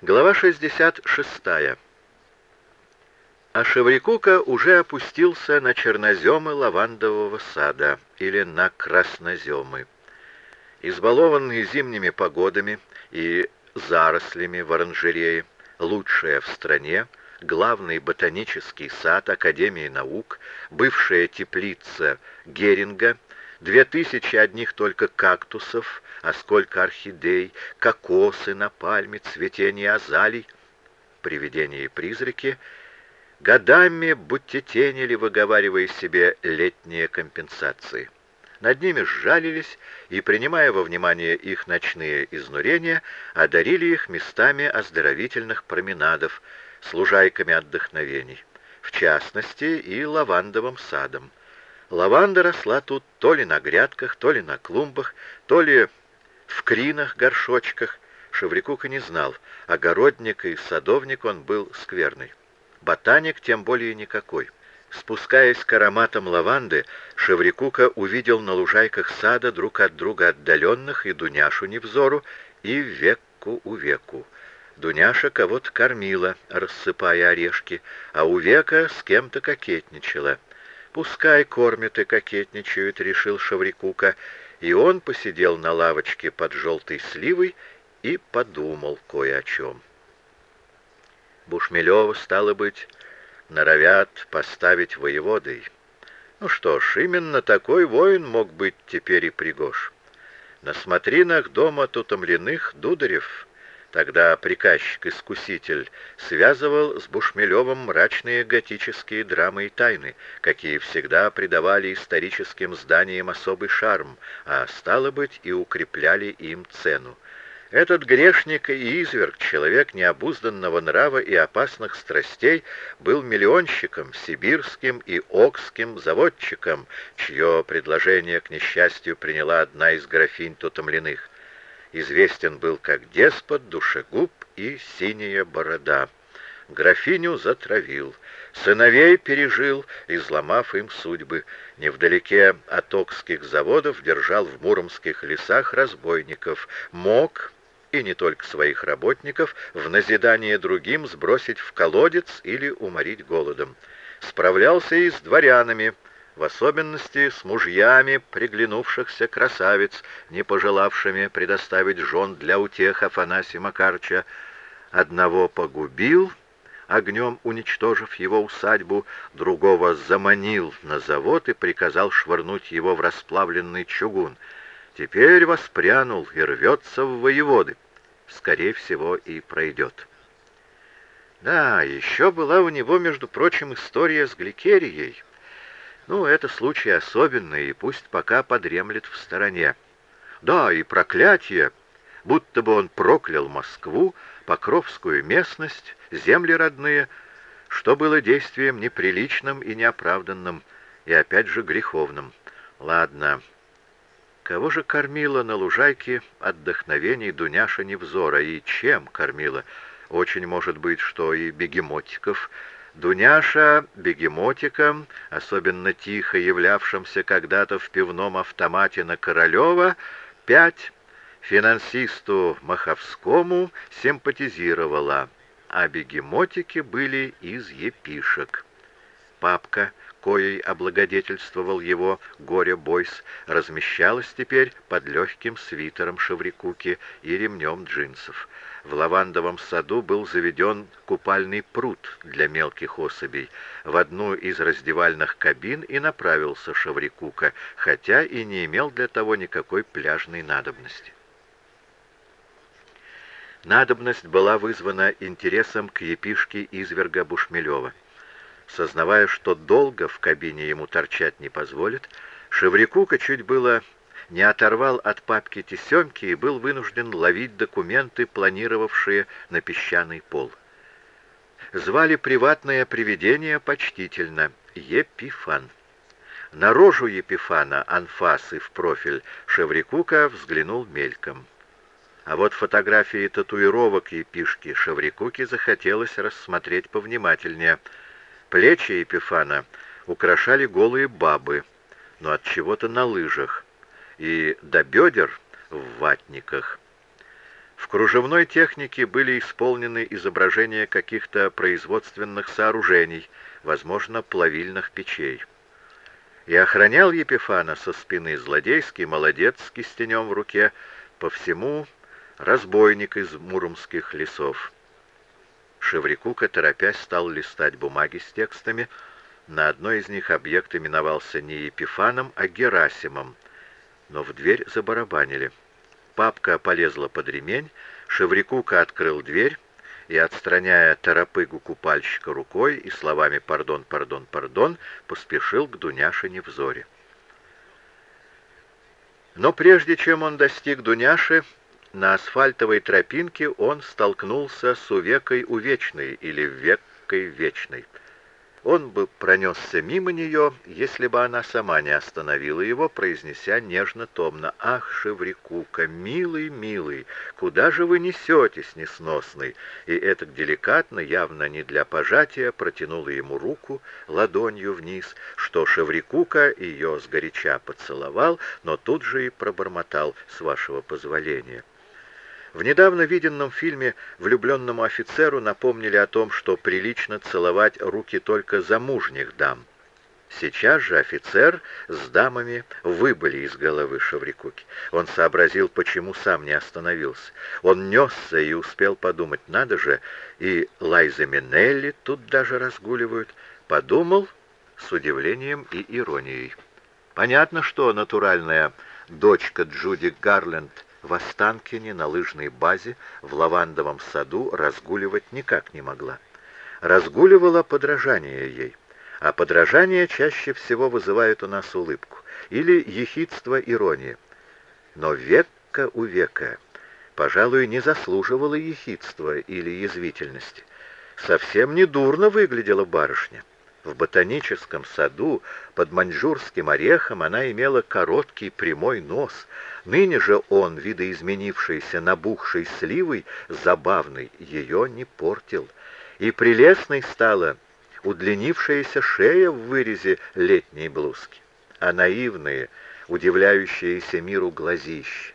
Глава 66. А Шеврикука уже опустился на черноземы лавандового сада или на красноземы. Избалованный зимними погодами и зарослями в оранжерее, лучшая в стране, главный ботанический сад Академии наук, бывшая теплица Геринга, две тысячи одних только кактусов, а сколько орхидей, кокосы на пальме, цветение азалий, привидения и призраки, годами будто тенили, выговаривая себе летние компенсации. Над ними сжалились и, принимая во внимание их ночные изнурения, одарили их местами оздоровительных променадов, с лужайками отдохновений, в частности и лавандовым садом. Лаванда росла тут то ли на грядках, то ли на клумбах, то ли в кринах-горшочках. Шеврикука не знал, огородник и садовник он был скверный. Ботаник тем более никакой. Спускаясь к ароматам лаванды, Шеврикука увидел на лужайках сада друг от друга отдаленных и Дуняшу Невзору, и веку у веку. Дуняша кого-то кормила, рассыпая орешки, а у века с кем-то кокетничала. «Пускай кормят и кокетничают», — решил Шаврикука, и он посидел на лавочке под желтой сливой и подумал кое о чем. Бушмелева, стало быть, норовят поставить воеводой. Ну что ж, именно такой воин мог быть теперь и Пригож. На смотринах дома Тутомленных Дударев, тогда приказчик-искуситель, связывал с Бушмелевым мрачные готические драмы и тайны, какие всегда придавали историческим зданиям особый шарм, а стало быть и укрепляли им цену. Этот грешник и изверг, человек необузданного нрава и опасных страстей, был миллионщиком, сибирским и окским заводчиком, чье предложение к несчастью приняла одна из графинь Тутомленных. Известен был как деспот, душегуб и синяя борода. Графиню затравил, сыновей пережил, изломав им судьбы. Невдалеке от окских заводов держал в муромских лесах разбойников. Мог и не только своих работников, в назидание другим сбросить в колодец или уморить голодом. Справлялся и с дворянами, в особенности с мужьями приглянувшихся красавиц, не пожелавшими предоставить жен для утех Афанасия Макарча. Одного погубил, огнем уничтожив его усадьбу, другого заманил на завод и приказал швырнуть его в расплавленный чугун — Теперь воспрянул и рвется в воеводы. Скорее всего, и пройдет. Да, еще была у него, между прочим, история с Гликерией. Ну, это случай особенный, и пусть пока подремлет в стороне. Да, и проклятие, будто бы он проклял Москву, Покровскую местность, земли родные, что было действием неприличным и неоправданным, и опять же греховным. Ладно, Кого же кормила на лужайке отдохновений Дуняша Невзора? И чем кормила? Очень может быть, что и бегемотиков. Дуняша бегемотиком, особенно тихо являвшимся когда-то в пивном автомате на Королева, пять, финансисту Маховскому симпатизировала, а бегемотики были из епишек. Папка — коей облагодетельствовал его горе-бойс, размещалась теперь под легким свитером шеврикуки и ремнем джинсов. В лавандовом саду был заведен купальный пруд для мелких особей. В одну из раздевальных кабин и направился Шаврикука, хотя и не имел для того никакой пляжной надобности. Надобность была вызвана интересом к епишке изверга Бушмелева. Сознавая, что долго в кабине ему торчать не позволит, Шеврикука чуть было не оторвал от папки тесемки и был вынужден ловить документы, планировавшие на песчаный пол. Звали приватное привидение почтительно Епифан. На рожу Епифана, анфасы в профиль, Шеврикука взглянул мельком. А вот фотографии татуировок Епишки Шеврикуке захотелось рассмотреть повнимательнее — Плечи Епифана украшали голые бабы, но от чего-то на лыжах, и до бедер в ватниках. В кружевной технике были исполнены изображения каких-то производственных сооружений, возможно, плавильных печей. И охранял Епифана со спины злодейский молодец с кистенем в руке, по всему разбойник из муромских лесов. Шеврикука, торопясь, стал листать бумаги с текстами. На одной из них объект именовался не Епифаном, а Герасимом, но в дверь забарабанили. Папка полезла под ремень, Шеврикука открыл дверь и, отстраняя торопыгу купальщика рукой и словами «пардон, пардон, пардон», поспешил к Дуняше Невзоре. Но прежде чем он достиг Дуняши, на асфальтовой тропинке он столкнулся с увекой увечной или веккой вечной. Он бы пронесся мимо нее, если бы она сама не остановила его, произнеся нежно-томно, «Ах, Шеврикука, милый, милый, куда же вы несетесь, несносный?» И это деликатно, явно не для пожатия, протянула ему руку ладонью вниз, что Шеврикука ее сгоряча поцеловал, но тут же и пробормотал, «С вашего позволения». В недавно виденном фильме влюбленному офицеру напомнили о том, что прилично целовать руки только замужних дам. Сейчас же офицер с дамами выбыли из головы Шаврикуки. Он сообразил, почему сам не остановился. Он несся и успел подумать, надо же, и Лайза Минелли тут даже разгуливают. Подумал с удивлением и иронией. Понятно, что натуральная дочка Джуди Гарленд в Останкине на лыжной базе в лавандовом саду разгуливать никак не могла. Разгуливала подражание ей, а подражание чаще всего вызывает у нас улыбку или ехидство ирония. Но века у века, пожалуй, не заслуживала ехидства или язвительности. Совсем не дурно выглядела барышня. В ботаническом саду под маньчжурским орехом она имела короткий прямой нос. Ныне же он, видоизменившийся набухшей сливой, забавный, ее не портил. И прелестной стала удлинившаяся шея в вырезе летней блузки, а наивные, удивляющиеся миру глазища,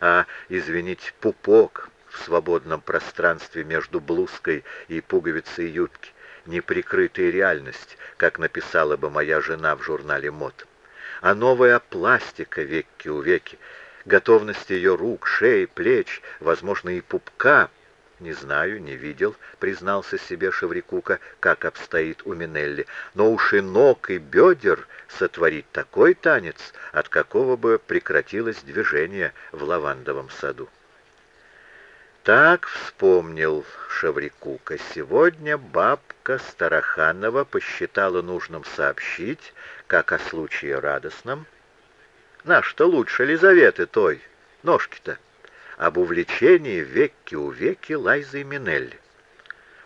а, извините, пупок в свободном пространстве между блузкой и пуговицей юбки, неприкрытая реальность, как написала бы моя жена в журнале «Мод». А новая пластика веки у веки, готовность ее рук, шеи, плеч, возможно, и пупка, не знаю, не видел, признался себе Шеврикука, как обстоит у Минелли, но уж и ног, и бедер сотворить такой танец, от какого бы прекратилось движение в лавандовом саду. Так вспомнил Шаврикука. Сегодня бабка Староханова посчитала нужным сообщить, как о случае радостном, на что лучше Лизаветы той, ножки-то, об увлечении веки у веки Лайзой Минелли.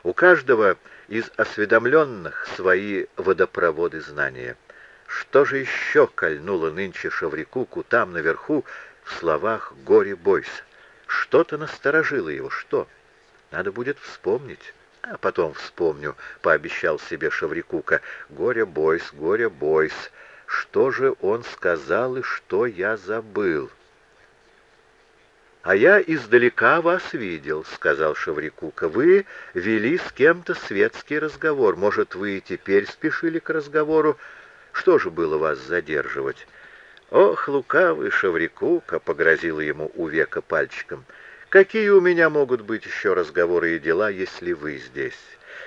У каждого из осведомленных свои водопроводы знания. Что же еще кольнуло нынче Шаврикуку там наверху в словах «горе бойся»? Что-то насторожило его. Что? Надо будет вспомнить. А потом вспомню, — пообещал себе Шаврикука. Горе бойс, горе бойс. Что же он сказал и что я забыл? «А я издалека вас видел», — сказал Шаврикука. «Вы вели с кем-то светский разговор. Может, вы и теперь спешили к разговору? Что же было вас задерживать?» «Ох, лукавый Шаврикука!» — погрозила ему у века пальчиком. «Какие у меня могут быть еще разговоры и дела, если вы здесь?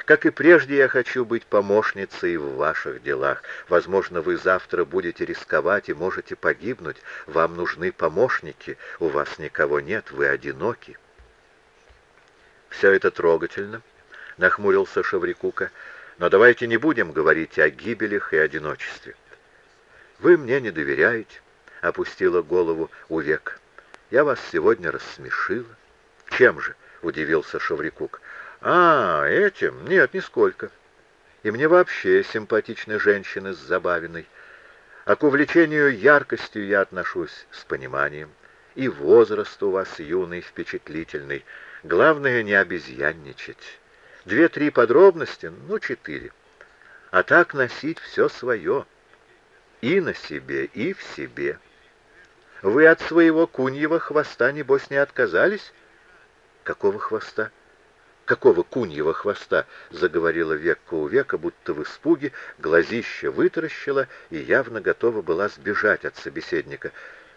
Как и прежде, я хочу быть помощницей в ваших делах. Возможно, вы завтра будете рисковать и можете погибнуть. Вам нужны помощники, у вас никого нет, вы одиноки». «Все это трогательно», — нахмурился Шаврикука. «Но давайте не будем говорить о гибелях и одиночестве. «Вы мне не доверяете», — опустила голову Увек. «Я вас сегодня рассмешила». «Чем же?» — удивился Шаврикук. «А, этим? Нет, нисколько. И мне вообще симпатичны женщины с забавиной. А к увлечению яркостью я отношусь с пониманием. И возраст у вас юный, впечатлительный. Главное, не обезьянничать. Две-три подробности, ну, четыре. А так носить все свое» и на себе, и в себе. Вы от своего куньего хвоста, небось, не отказались? Какого хвоста? Какого куньего хвоста? Заговорила векка у века, будто в испуге, глазище вытаращила и явно готова была сбежать от собеседника.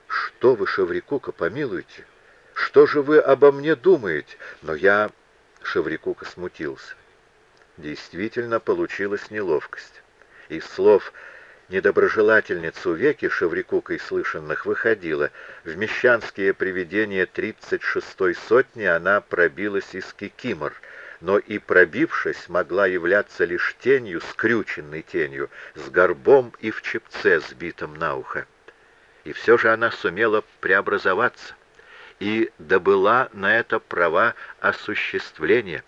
Что вы, Шеврикука, помилуйте? Что же вы обо мне думаете? Но я... Шеврикука смутился. Действительно получилась неловкость. Из слов недоброжелательницу веки Шеврикукой слышанных выходила. В мещанские привидения тридцать шестой сотни она пробилась из кикимор, но и пробившись, могла являться лишь тенью, скрюченной тенью, с горбом и в чепце, сбитом на ухо. И все же она сумела преобразоваться и добыла на это права осуществления.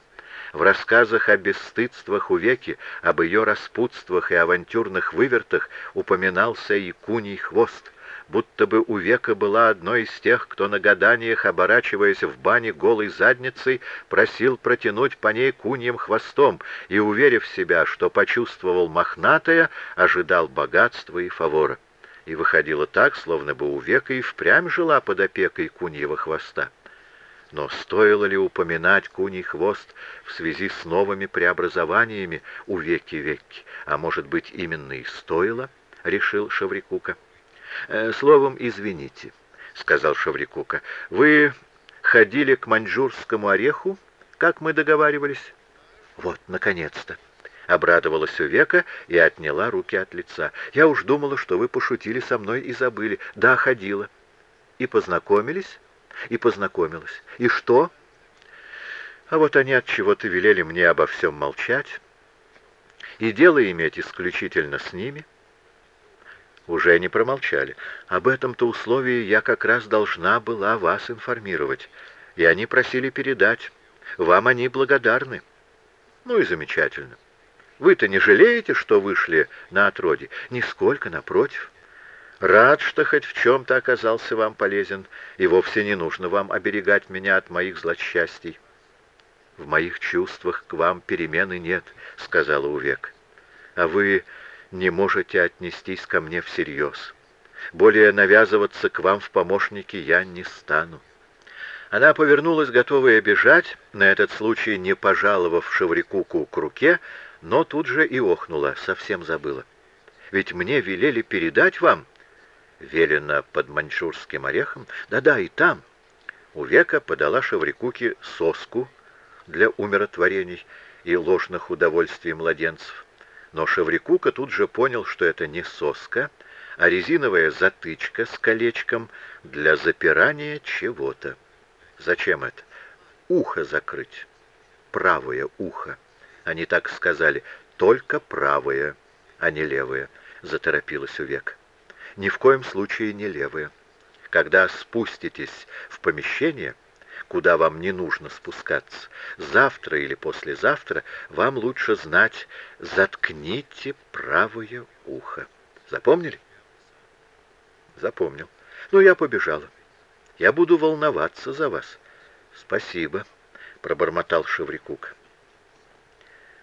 В рассказах о бесстыдствах у веки, об ее распутствах и авантюрных вывертах упоминался и куний хвост, будто бы у века была одной из тех, кто на гаданиях, оборачиваясь в бане голой задницей, просил протянуть по ней куньим хвостом и, уверив себя, что почувствовал мохнатое, ожидал богатства и фавора. И выходило так, словно бы у века и впрямь жила под опекой куньего хвоста. Но стоило ли упоминать куний хвост в связи с новыми преобразованиями у веки-веки? А может быть, именно и стоило, — решил Шаврикука. «Э, «Словом, извините», — сказал Шаврикука. «Вы ходили к маньчжурскому ореху, как мы договаривались?» «Вот, наконец-то!» — обрадовалась Увека и отняла руки от лица. «Я уж думала, что вы пошутили со мной и забыли. Да, ходила. И познакомились?» И познакомилась. И что? А вот они от чего-то велели мне обо всем молчать и дело иметь исключительно с ними. Уже не промолчали. Об этом-то условии я как раз должна была вас информировать, и они просили передать. Вам они благодарны. Ну и замечательно. Вы-то не жалеете, что вышли на отроде? Нисколько, напротив. Рад, что хоть в чем-то оказался вам полезен, и вовсе не нужно вам оберегать меня от моих злосчастий. В моих чувствах к вам перемены нет, — сказала Увек. А вы не можете отнестись ко мне всерьез. Более навязываться к вам в помощники я не стану. Она повернулась, готовая бежать, на этот случай не пожаловав Шеврикуку к руке, но тут же и охнула, совсем забыла. Ведь мне велели передать вам, велено под маньчжурским орехом? Да-да, и там. У века подала Шеврикуке соску для умиротворений и ложных удовольствий младенцев. Но Шеврикука тут же понял, что это не соска, а резиновая затычка с колечком для запирания чего-то. Зачем это? Ухо закрыть. Правое ухо. Они так сказали, только правое, а не левое, заторопилась Увек ни в коем случае не левые. Когда спуститесь в помещение, куда вам не нужно спускаться, завтра или послезавтра вам лучше знать «заткните правое ухо». Запомнили? Запомнил. Ну, я побежала. Я буду волноваться за вас. Спасибо, пробормотал Шеврикук.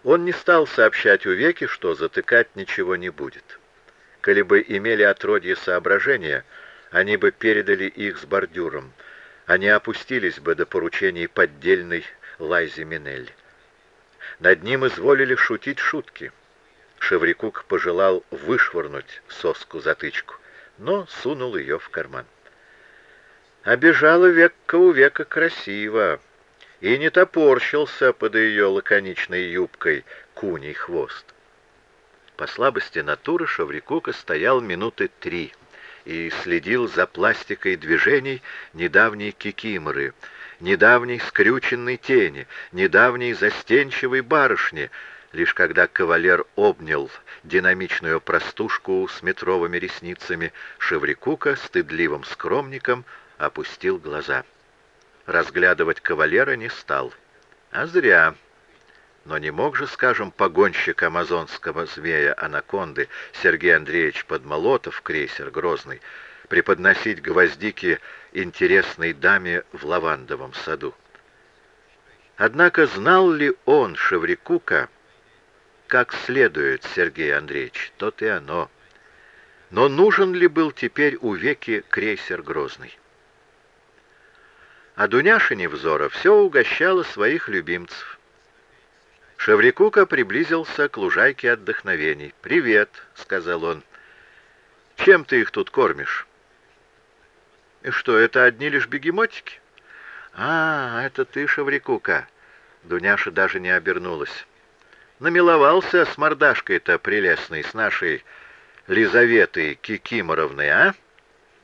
Он не стал сообщать Увеке, что затыкать ничего не будет. Коли бы имели отродье соображения, они бы передали их с бордюром, они опустились бы до поручений поддельной Лайзи Минель. Над ним изволили шутить шутки. Шеврикук пожелал вышвырнуть соску-затычку, но сунул ее в карман. Обежала векка у века красиво, и не топорщился под ее лаконичной юбкой куний хвост. По слабости натуры Шаврикука стоял минуты три и следил за пластикой движений недавней кикиморы, недавней скрюченной тени, недавней застенчивой барышни, лишь когда кавалер обнял динамичную простушку с метровыми ресницами, Шеврикука стыдливым скромником опустил глаза. Разглядывать кавалера не стал. А зря. Но не мог же, скажем, погонщик амазонского змея-анаконды Сергей Андреевич Подмолотов, крейсер Грозный, преподносить гвоздики интересной даме в лавандовом саду. Однако знал ли он, Шеврикука, как следует Сергей Андреевич, тот и оно. Но нужен ли был теперь у веки крейсер Грозный? А Дуняша Невзора все угощала своих любимцев. Шеврикука приблизился к лужайке отдохновений. «Привет», — сказал он. «Чем ты их тут кормишь?» «И что, это одни лишь бегемотики?» «А, это ты, Шеврикука!» Дуняша даже не обернулась. «Намиловался с мордашкой-то прелестной, с нашей Лизаветой Кикиморовной, а?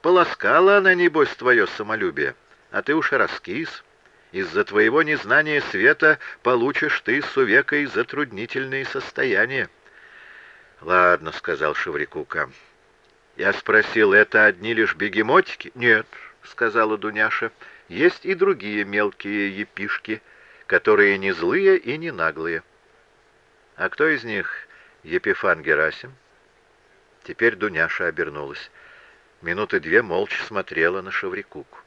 Полоскала она, небось, твое самолюбие, а ты уж раскис. Из-за твоего незнания света получишь ты с увекой затруднительные состояния». «Ладно», — сказал Шеврикука. «Я спросил, это одни лишь бегемотики?» «Нет», — сказала Дуняша, — есть и другие мелкие епишки, которые не злые и не наглые. А кто из них Епифан Герасим? Теперь Дуняша обернулась. Минуты две молча смотрела на Шеврикуку.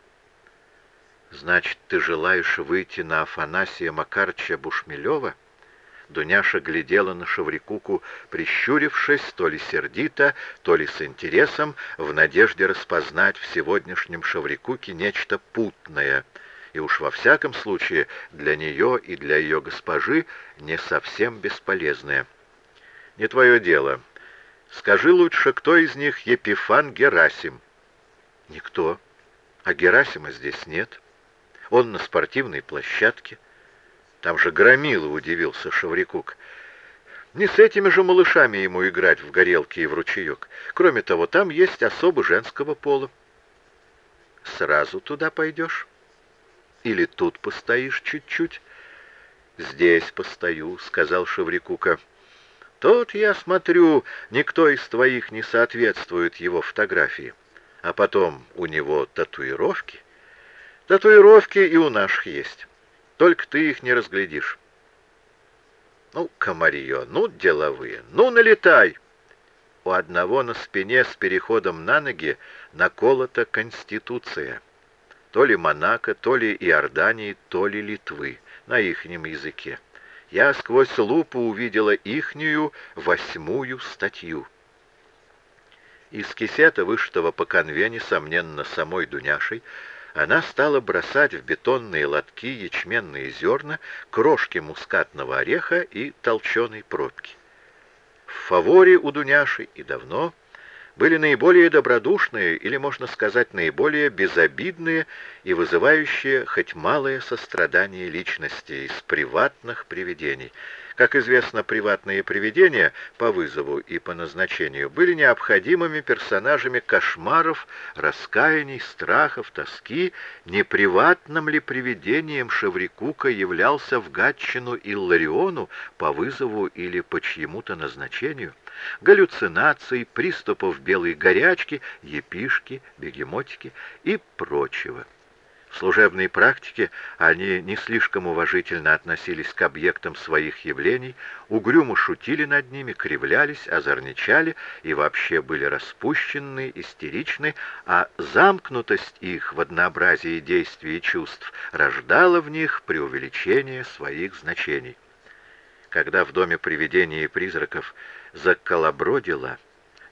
«Значит, ты желаешь выйти на Афанасия Макарча Бушмелева?» Дуняша глядела на Шеврикуку, прищурившись, то ли сердито, то ли с интересом, в надежде распознать в сегодняшнем Шеврикуке нечто путное, и уж во всяком случае для нее и для ее госпожи не совсем бесполезное. «Не твое дело. Скажи лучше, кто из них Епифан Герасим?» «Никто. А Герасима здесь нет. Он на спортивной площадке». Там же громила, удивился Шаврикук. Не с этими же малышами ему играть в горелки и в ручеек. Кроме того, там есть особы женского пола. Сразу туда пойдешь? Или тут постоишь чуть-чуть? Здесь постою, сказал Шеврикука. Тот, я смотрю, никто из твоих не соответствует его фотографии. А потом у него татуировки. Татуировки и у наших есть. Только ты их не разглядишь. Ну, комарье, ну, деловые, ну, налетай. У одного на спине с переходом на ноги наколота Конституция. То ли Монако, то ли Иордании, то ли Литвы, на ихнем языке. Я сквозь лупу увидела ихнюю восьмую статью. Из кисета, вышитого по конве, несомненно, самой Дуняшей, она стала бросать в бетонные лотки ячменные зерна, крошки мускатного ореха и толченой пробки. В фаворе у Дуняши и давно были наиболее добродушные, или, можно сказать, наиболее безобидные и вызывающие хоть малое сострадание личности из приватных привидений — как известно, приватные привидения по вызову и по назначению были необходимыми персонажами кошмаров, раскаяний, страхов, тоски. Не приватным ли привидением Шеврикука являлся в Гатчину Иллариону по вызову или по чьему-то назначению? Галлюцинаций, приступов белой горячки, епишки, бегемотики и прочего. В служебной практике они не слишком уважительно относились к объектам своих явлений, угрюмо шутили над ними, кривлялись, озорничали и вообще были распущенны, истеричны, а замкнутость их в однообразии действий и чувств рождала в них преувеличение своих значений. Когда в доме привидений и призраков заколобродило,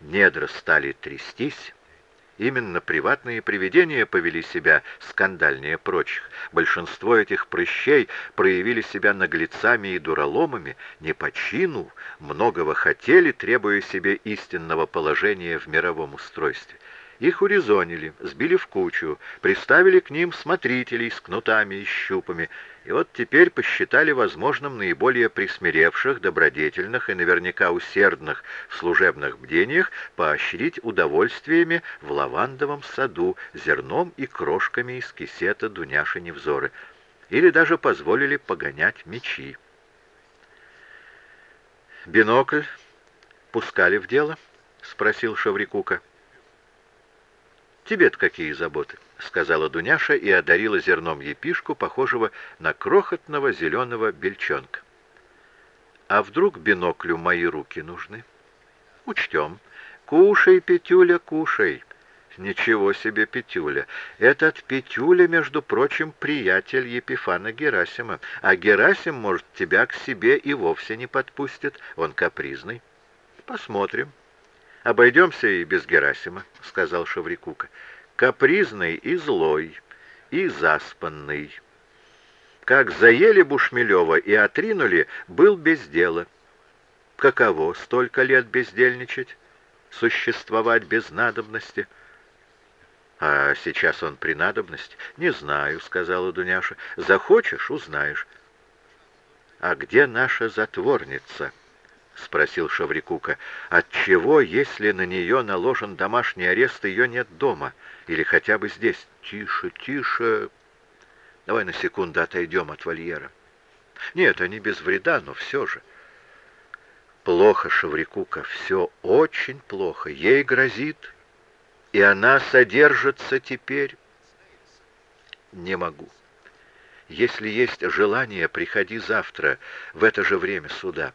недра стали трястись, Именно приватные привидения повели себя скандальнее прочих. Большинство этих прыщей проявили себя наглецами и дураломами, не по чину, многого хотели, требуя себе истинного положения в мировом устройстве. Их урезонили, сбили в кучу, приставили к ним смотрителей с кнутами и щупами, и вот теперь посчитали возможным наиболее присмиревших, добродетельных и наверняка усердных в служебных бдениях поощрить удовольствиями в лавандовом саду зерном и крошками из кисета Дуняши Невзоры, или даже позволили погонять мечи. «Бинокль пускали в дело?» — спросил Шаврикука. «Тебе-то какие заботы?» — сказала Дуняша и одарила зерном епишку, похожего на крохотного зеленого бельчонка. «А вдруг биноклю мои руки нужны?» «Учтем. Кушай, Петюля, кушай». «Ничего себе, Петюля! Этот Петюля, между прочим, приятель Епифана Герасима, а Герасим, может, тебя к себе и вовсе не подпустит, он капризный. Посмотрим». «Обойдемся и без Герасима», — сказал Шаврикука. «Капризный и злой, и заспанный. Как заели Бушмелева и отринули, был без дела. Каково столько лет бездельничать, существовать без надобности? А сейчас он при надобности? Не знаю, сказала Дуняша. Захочешь — узнаешь. А где наша затворница? — спросил Шаврикука. «Отчего, если на нее наложен домашний арест, ее нет дома? Или хотя бы здесь?» «Тише, тише!» Давай на секунду отойдем от вольера. Нет, они без вреда, но все же. Плохо, Шаврикука, все очень плохо. Ей грозит, и она содержится теперь. Не могу. Если есть желание, приходи завтра в это же время сюда.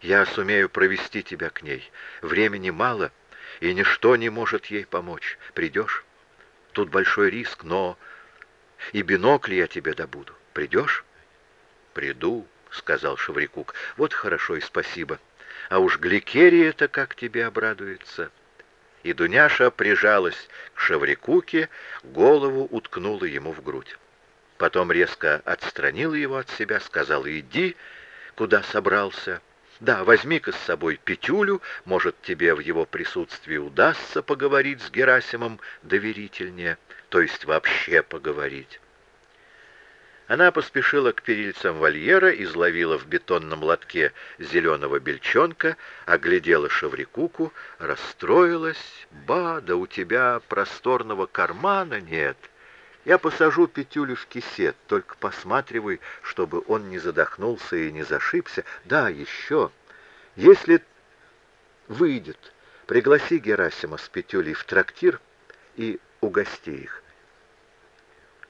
Я сумею провести тебя к ней. Времени мало, и ничто не может ей помочь. Придешь? Тут большой риск, но и бинокль я тебе добуду. Придешь?» «Приду», — сказал Шаврикук. «Вот хорошо и спасибо. А уж Гликерия-то как тебе обрадуется». И Дуняша прижалась к Шаврикуке, голову уткнула ему в грудь. Потом резко отстранила его от себя, сказала «Иди, куда собрался». Да, возьми-ка с собой Петюлю, может, тебе в его присутствии удастся поговорить с Герасимом доверительнее то есть вообще поговорить. Она поспешила к перильцам вольера, изловила в бетонном лотке зеленого бельчонка, оглядела Шаврикуку, расстроилась. «Ба, да у тебя просторного кармана нет. Я посажу Петюлю в кисет, только посматривай, чтобы он не задохнулся и не зашибся. Да, еще. Если выйдет, пригласи Герасима с Петюлей в трактир и угости их.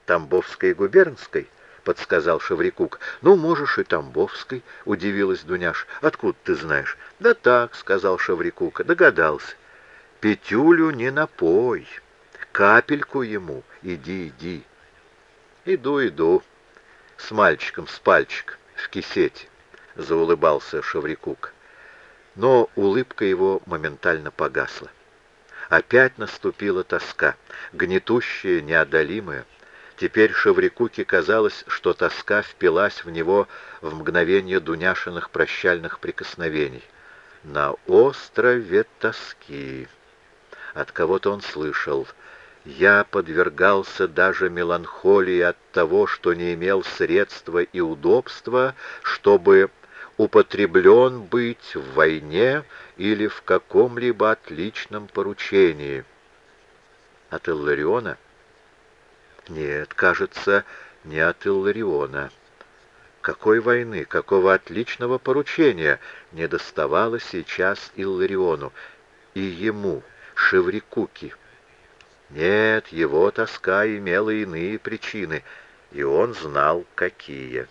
Тамбовской губернской, подсказал Шеврикук. Ну, можешь и Тамбовской, удивилась Дуняш. Откуда ты знаешь? Да так, сказал Шеврикук, догадался. Петюлю не напой, капельку ему, иди, иди. Иду, иду, с мальчиком, с пальчик, в кисете, заулыбался Шеврикук. Но улыбка его моментально погасла. Опять наступила тоска, гнетущая, неодолимая. Теперь Шеврикуке казалось, что тоска впилась в него в мгновение Дуняшиных прощальных прикосновений. На острове тоски. От кого-то он слышал. Я подвергался даже меланхолии от того, что не имел средства и удобства, чтобы употреблен быть в войне или в каком-либо отличном поручении. От Иллариона? Нет, кажется, не от Иллариона. Какой войны, какого отличного поручения не доставало сейчас Иллариону и ему, Шеврикуки? Нет, его тоска имела иные причины, и он знал, какие.